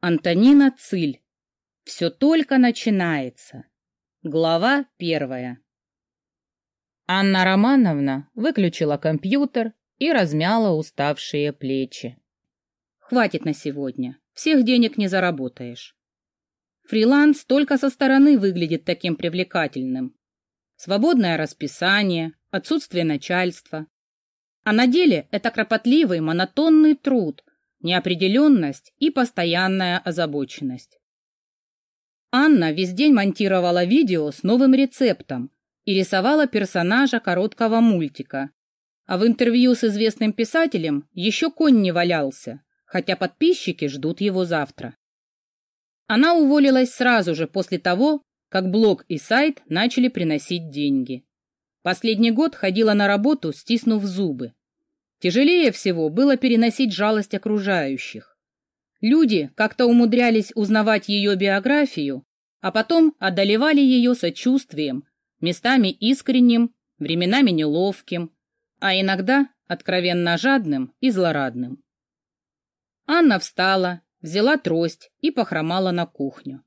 Антонина Циль. Все только начинается. Глава первая. Анна Романовна выключила компьютер и размяла уставшие плечи. Хватит на сегодня. Всех денег не заработаешь. Фриланс только со стороны выглядит таким привлекательным. Свободное расписание, отсутствие начальства. А на деле это кропотливый, монотонный труд, неопределенность и постоянная озабоченность. Анна весь день монтировала видео с новым рецептом и рисовала персонажа короткого мультика. А в интервью с известным писателем еще конь не валялся, хотя подписчики ждут его завтра. Она уволилась сразу же после того, как блог и сайт начали приносить деньги. Последний год ходила на работу, стиснув зубы. Тяжелее всего было переносить жалость окружающих. Люди как-то умудрялись узнавать ее биографию, а потом одолевали ее сочувствием, местами искренним, временами неловким, а иногда откровенно жадным и злорадным. Анна встала, взяла трость и похромала на кухню.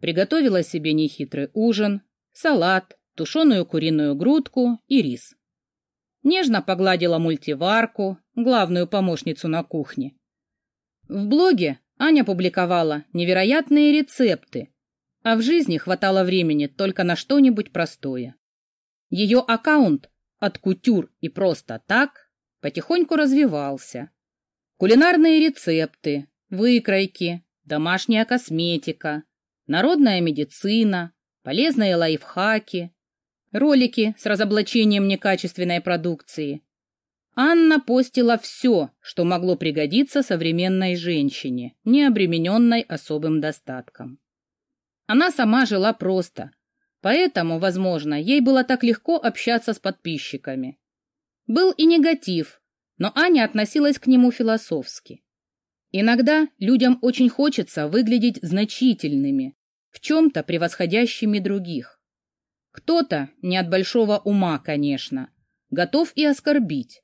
Приготовила себе нехитрый ужин, салат, тушеную куриную грудку и рис. Нежно погладила мультиварку, главную помощницу на кухне. В блоге Аня публиковала невероятные рецепты, а в жизни хватало времени только на что-нибудь простое. Ее аккаунт от кутюр и просто так потихоньку развивался. Кулинарные рецепты, выкройки, домашняя косметика, народная медицина, полезные лайфхаки, ролики с разоблачением некачественной продукции. Анна постила все, что могло пригодиться современной женщине, не обремененной особым достатком. Она сама жила просто, поэтому, возможно, ей было так легко общаться с подписчиками. Был и негатив, но Аня относилась к нему философски. Иногда людям очень хочется выглядеть значительными, в чем-то превосходящими других. Кто-то, не от большого ума, конечно, готов и оскорбить.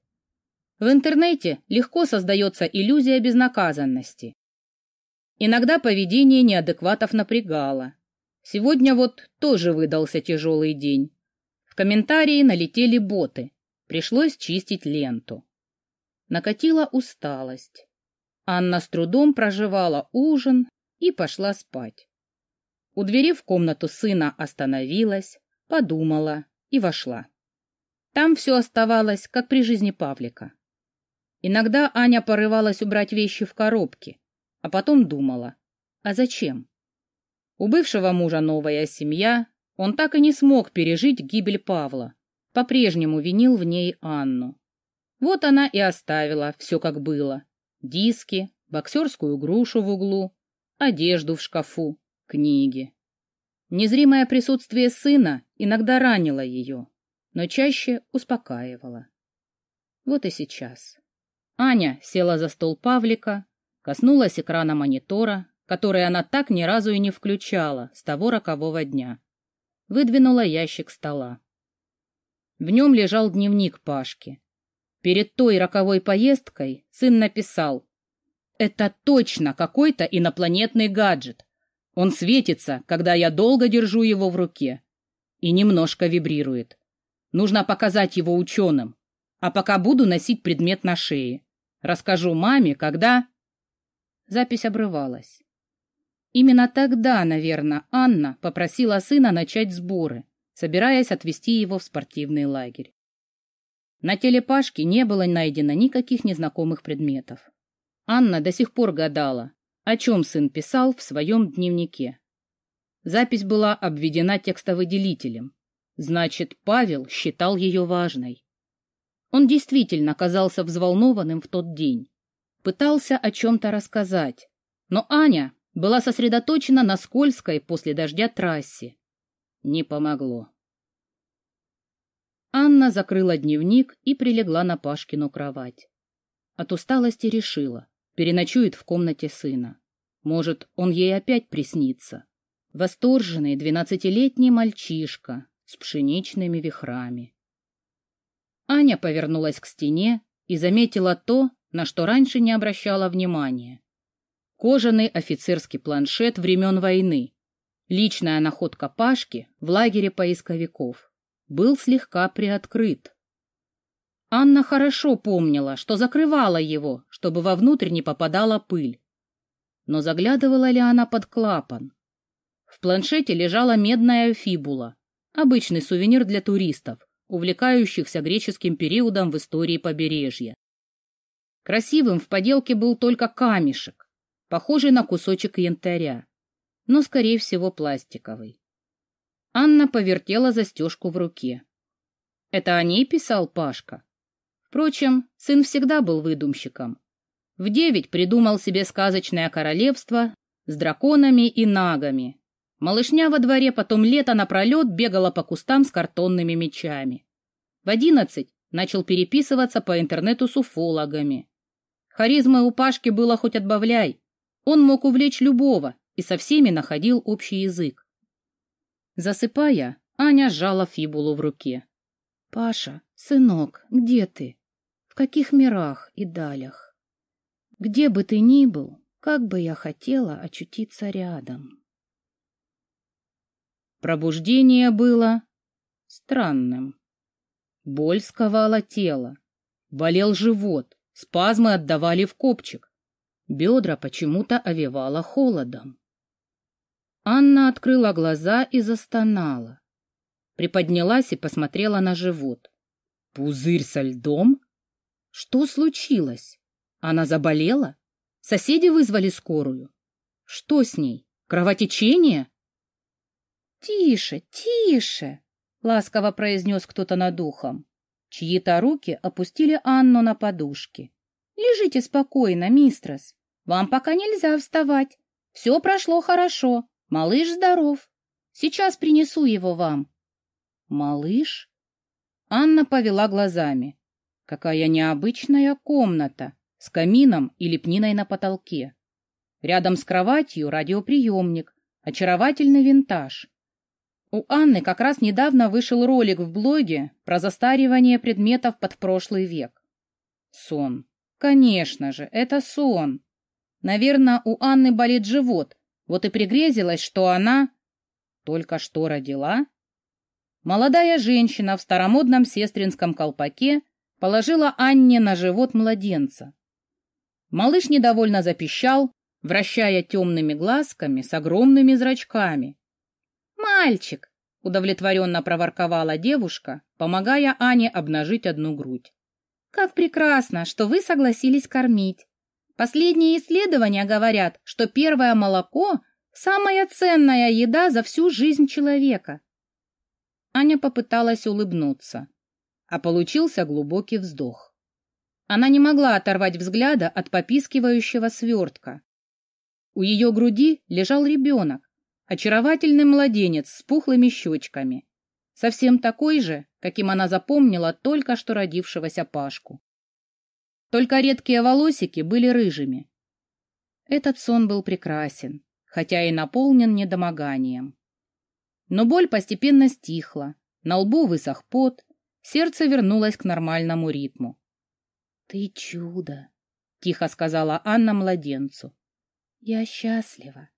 В интернете легко создается иллюзия безнаказанности. Иногда поведение неадекватов напрягало. Сегодня вот тоже выдался тяжелый день. В комментарии налетели боты. Пришлось чистить ленту. Накатила усталость. Анна с трудом проживала ужин и пошла спать. У двери в комнату сына остановилась, подумала и вошла. Там все оставалось, как при жизни Павлика. Иногда Аня порывалась убрать вещи в коробки, а потом думала, а зачем? У бывшего мужа новая семья, он так и не смог пережить гибель Павла, по-прежнему винил в ней Анну. Вот она и оставила все как было. Диски, боксерскую грушу в углу, одежду в шкафу, книги. Незримое присутствие сына иногда ранило ее, но чаще успокаивало. Вот и сейчас. Аня села за стол Павлика, коснулась экрана монитора, который она так ни разу и не включала с того рокового дня. Выдвинула ящик стола. В нем лежал дневник Пашки. Перед той роковой поездкой сын написал «Это точно какой-то инопланетный гаджет. Он светится, когда я долго держу его в руке. И немножко вибрирует. Нужно показать его ученым. А пока буду носить предмет на шее. Расскажу маме, когда... Запись обрывалась. Именно тогда, наверное, Анна попросила сына начать сборы, собираясь отвезти его в спортивный лагерь. На теле Пашки не было найдено никаких незнакомых предметов. Анна до сих пор гадала, о чем сын писал в своем дневнике. Запись была обведена текстовыделителем. Значит, Павел считал ее важной. Он действительно казался взволнованным в тот день. Пытался о чем-то рассказать. Но Аня была сосредоточена на скользкой после дождя трассе. Не помогло. Анна закрыла дневник и прилегла на Пашкину кровать. От усталости решила переночует в комнате сына. Может, он ей опять приснится. Восторженный двенадцатилетний мальчишка с пшеничными вихрами. Аня повернулась к стене и заметила то, на что раньше не обращала внимания. кожаный офицерский планшет времен войны, личная находка Пашки в лагере поисковиков, был слегка приоткрыт. Анна хорошо помнила, что закрывала его, чтобы вовнутрь не попадала пыль. Но заглядывала ли она под клапан? В планшете лежала медная фибула, обычный сувенир для туристов, увлекающихся греческим периодом в истории побережья. Красивым в поделке был только камешек, похожий на кусочек янтаря, но, скорее всего, пластиковый. Анна повертела застежку в руке. Это о ней писал Пашка. Впрочем, сын всегда был выдумщиком. В девять придумал себе сказочное королевство с драконами и нагами. Малышня во дворе потом лето напролет бегала по кустам с картонными мечами. В одиннадцать начал переписываться по интернету с уфологами. Харизмы у Пашки было хоть отбавляй. Он мог увлечь любого и со всеми находил общий язык. Засыпая, Аня сжала фибулу в руке. «Паша, сынок, где ты?» в каких мирах и далях. Где бы ты ни был, как бы я хотела очутиться рядом. Пробуждение было странным. Боль сковала тело, болел живот, спазмы отдавали в копчик, бедра почему-то овевало холодом. Анна открыла глаза и застонала. Приподнялась и посмотрела на живот. Пузырь со льдом? Что случилось? Она заболела? Соседи вызвали скорую? Что с ней? Кровотечение? Тише, тише, ласково произнес кто-то над ухом. Чьи-то руки опустили Анну на подушки. Лежите спокойно, мистрес. Вам пока нельзя вставать. Все прошло хорошо. Малыш здоров. Сейчас принесу его вам. Малыш? Анна повела глазами. Какая необычная комната с камином и лепниной на потолке. Рядом с кроватью радиоприемник, очаровательный винтаж. У Анны как раз недавно вышел ролик в блоге про застаривание предметов под прошлый век. Сон. Конечно же, это сон. Наверное, у Анны болит живот, вот и пригрезилось, что она только что родила. Молодая женщина в старомодном сестринском колпаке положила Анне на живот младенца. Малыш недовольно запищал, вращая темными глазками с огромными зрачками. «Мальчик!» — удовлетворенно проворковала девушка, помогая Ане обнажить одну грудь. «Как прекрасно, что вы согласились кормить. Последние исследования говорят, что первое молоко — самая ценная еда за всю жизнь человека». Аня попыталась улыбнуться а получился глубокий вздох. Она не могла оторвать взгляда от попискивающего свертка. У ее груди лежал ребенок, очаровательный младенец с пухлыми щечками, совсем такой же, каким она запомнила только что родившегося Пашку. Только редкие волосики были рыжими. Этот сон был прекрасен, хотя и наполнен недомоганием. Но боль постепенно стихла, на лбу высох пот, Сердце вернулось к нормальному ритму. «Ты чудо!» — тихо сказала Анна младенцу. «Я счастлива».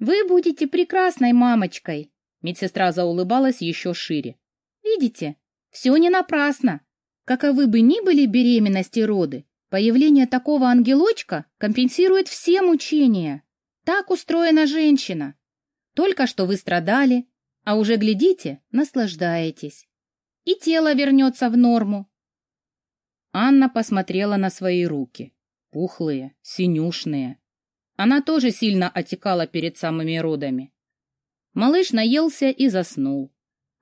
«Вы будете прекрасной мамочкой!» Медсестра заулыбалась еще шире. «Видите, все не напрасно. Каковы бы ни были беременности роды, появление такого ангелочка компенсирует все мучения. Так устроена женщина. Только что вы страдали, а уже глядите, наслаждаетесь и тело вернется в норму. Анна посмотрела на свои руки. Пухлые, синюшные. Она тоже сильно отекала перед самыми родами. Малыш наелся и заснул.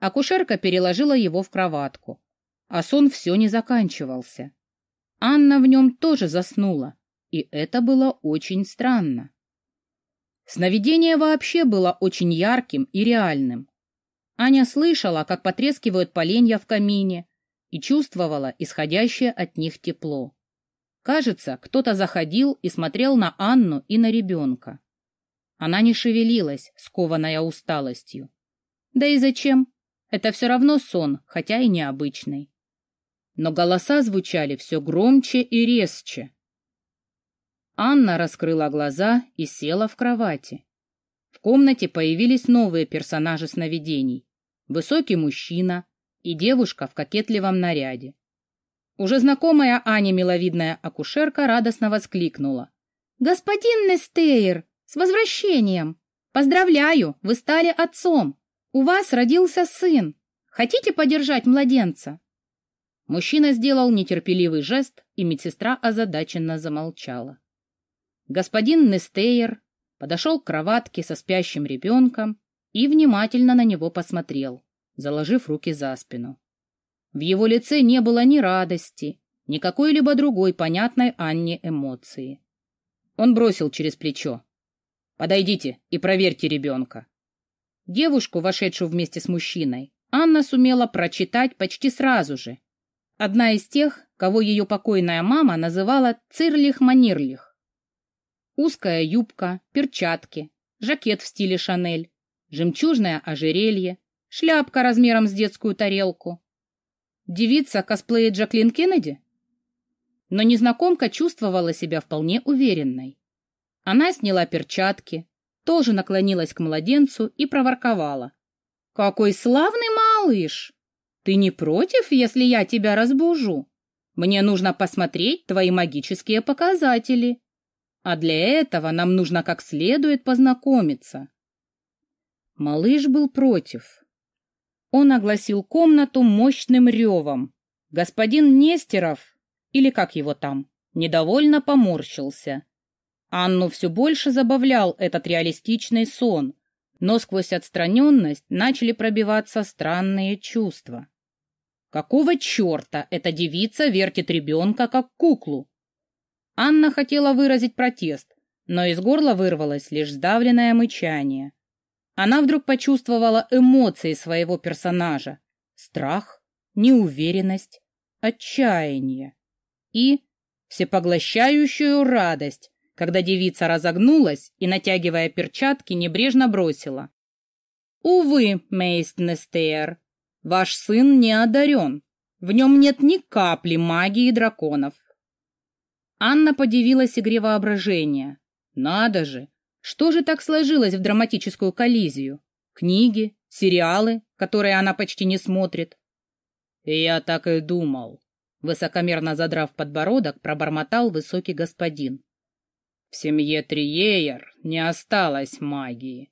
Акушерка переложила его в кроватку. А сон все не заканчивался. Анна в нем тоже заснула, и это было очень странно. Сновидение вообще было очень ярким и реальным. Аня слышала, как потрескивают поленья в камине, и чувствовала исходящее от них тепло. Кажется, кто-то заходил и смотрел на Анну и на ребенка. Она не шевелилась, скованная усталостью. Да и зачем? Это все равно сон, хотя и необычный. Но голоса звучали все громче и резче. Анна раскрыла глаза и села в кровати. В комнате появились новые персонажи сновидений. Высокий мужчина и девушка в кокетливом наряде. Уже знакомая Ане миловидная акушерка радостно воскликнула. «Господин Нестейр, с возвращением! Поздравляю, вы стали отцом! У вас родился сын! Хотите подержать младенца?» Мужчина сделал нетерпеливый жест, и медсестра озадаченно замолчала. Господин Нестейер подошел к кроватке со спящим ребенком и внимательно на него посмотрел, заложив руки за спину. В его лице не было ни радости, ни какой-либо другой понятной Анне эмоции. Он бросил через плечо. «Подойдите и проверьте ребенка». Девушку, вошедшую вместе с мужчиной, Анна сумела прочитать почти сразу же. Одна из тех, кого ее покойная мама называла Цирлих-Манирлих. Узкая юбка, перчатки, жакет в стиле Шанель, жемчужное ожерелье, шляпка размером с детскую тарелку. Девица косплеит Джаклин Кеннеди? Но незнакомка чувствовала себя вполне уверенной. Она сняла перчатки, тоже наклонилась к младенцу и проворковала. «Какой славный малыш! Ты не против, если я тебя разбужу? Мне нужно посмотреть твои магические показатели. А для этого нам нужно как следует познакомиться. Малыш был против. Он огласил комнату мощным ревом. Господин Нестеров, или как его там, недовольно поморщился. Анну все больше забавлял этот реалистичный сон, но сквозь отстраненность начали пробиваться странные чувства. Какого черта эта девица вертит ребенка как куклу? Анна хотела выразить протест, но из горла вырвалось лишь сдавленное мычание. Она вдруг почувствовала эмоции своего персонажа. Страх, неуверенность, отчаяние и всепоглощающую радость, когда девица разогнулась и, натягивая перчатки, небрежно бросила. «Увы, мейстнестер, ваш сын не одарен. В нем нет ни капли магии драконов. Анна подивилась игре воображения. Надо же! Что же так сложилось в драматическую коллизию? Книги, сериалы, которые она почти не смотрит. Я так и думал. Высокомерно задрав подбородок, пробормотал высокий господин. В семье Триеер не осталось магии.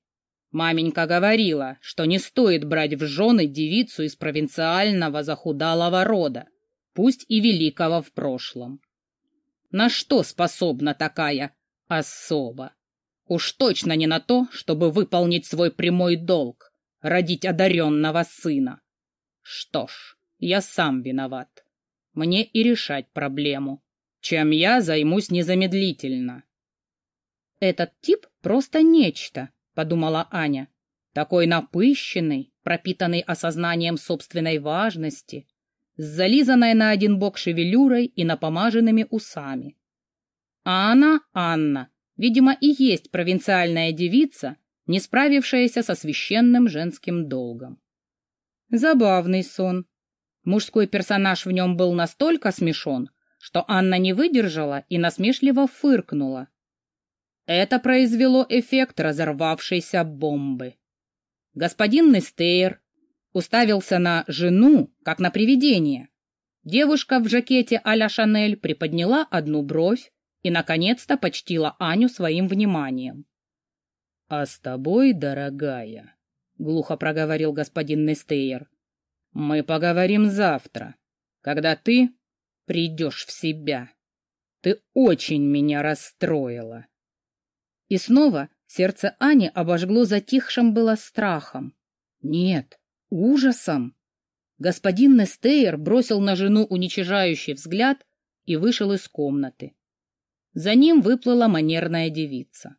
Маменька говорила, что не стоит брать в жены девицу из провинциального захудалого рода, пусть и великого в прошлом. На что способна такая особа? Уж точно не на то, чтобы выполнить свой прямой долг, родить одаренного сына. Что ж, я сам виноват. Мне и решать проблему, чем я займусь незамедлительно. Этот тип просто нечто, подумала Аня. Такой напыщенный, пропитанный осознанием собственной важности, с зализанной на один бок шевелюрой и напомаженными усами. А она, Анна, видимо, и есть провинциальная девица, не справившаяся со священным женским долгом. Забавный сон. Мужской персонаж в нем был настолько смешон, что Анна не выдержала и насмешливо фыркнула. Это произвело эффект разорвавшейся бомбы. Господин Нестейр, уставился на жену, как на привидение. Девушка в жакете а-ля Шанель приподняла одну бровь и, наконец-то, почтила Аню своим вниманием. — А с тобой, дорогая, — глухо проговорил господин Нестейер, — мы поговорим завтра, когда ты придешь в себя. Ты очень меня расстроила. И снова сердце Ани обожгло затихшим было страхом. Нет, ужасом. Господин Нестейр бросил на жену уничижающий взгляд и вышел из комнаты. За ним выплыла манерная девица.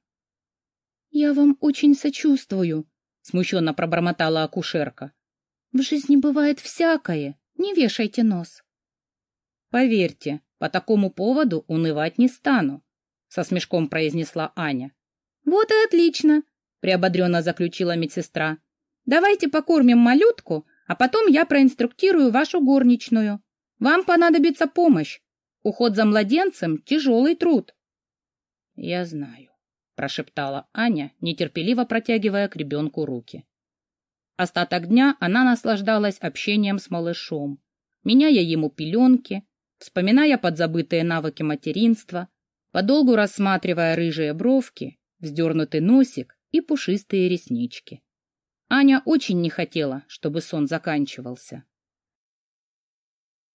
— Я вам очень сочувствую, — смущенно пробормотала акушерка. — В жизни бывает всякое, не вешайте нос. — Поверьте, по такому поводу унывать не стану, — со смешком произнесла Аня. — Вот и отлично, — приободренно заключила медсестра. Давайте покормим малютку, а потом я проинструктирую вашу горничную. Вам понадобится помощь. Уход за младенцем — тяжелый труд. Я знаю, прошептала Аня, нетерпеливо протягивая к ребенку руки. Остаток дня она наслаждалась общением с малышом, меняя ему пеленки, вспоминая подзабытые навыки материнства, подолгу рассматривая рыжие бровки, вздернутый носик и пушистые реснички. Аня очень не хотела, чтобы сон заканчивался.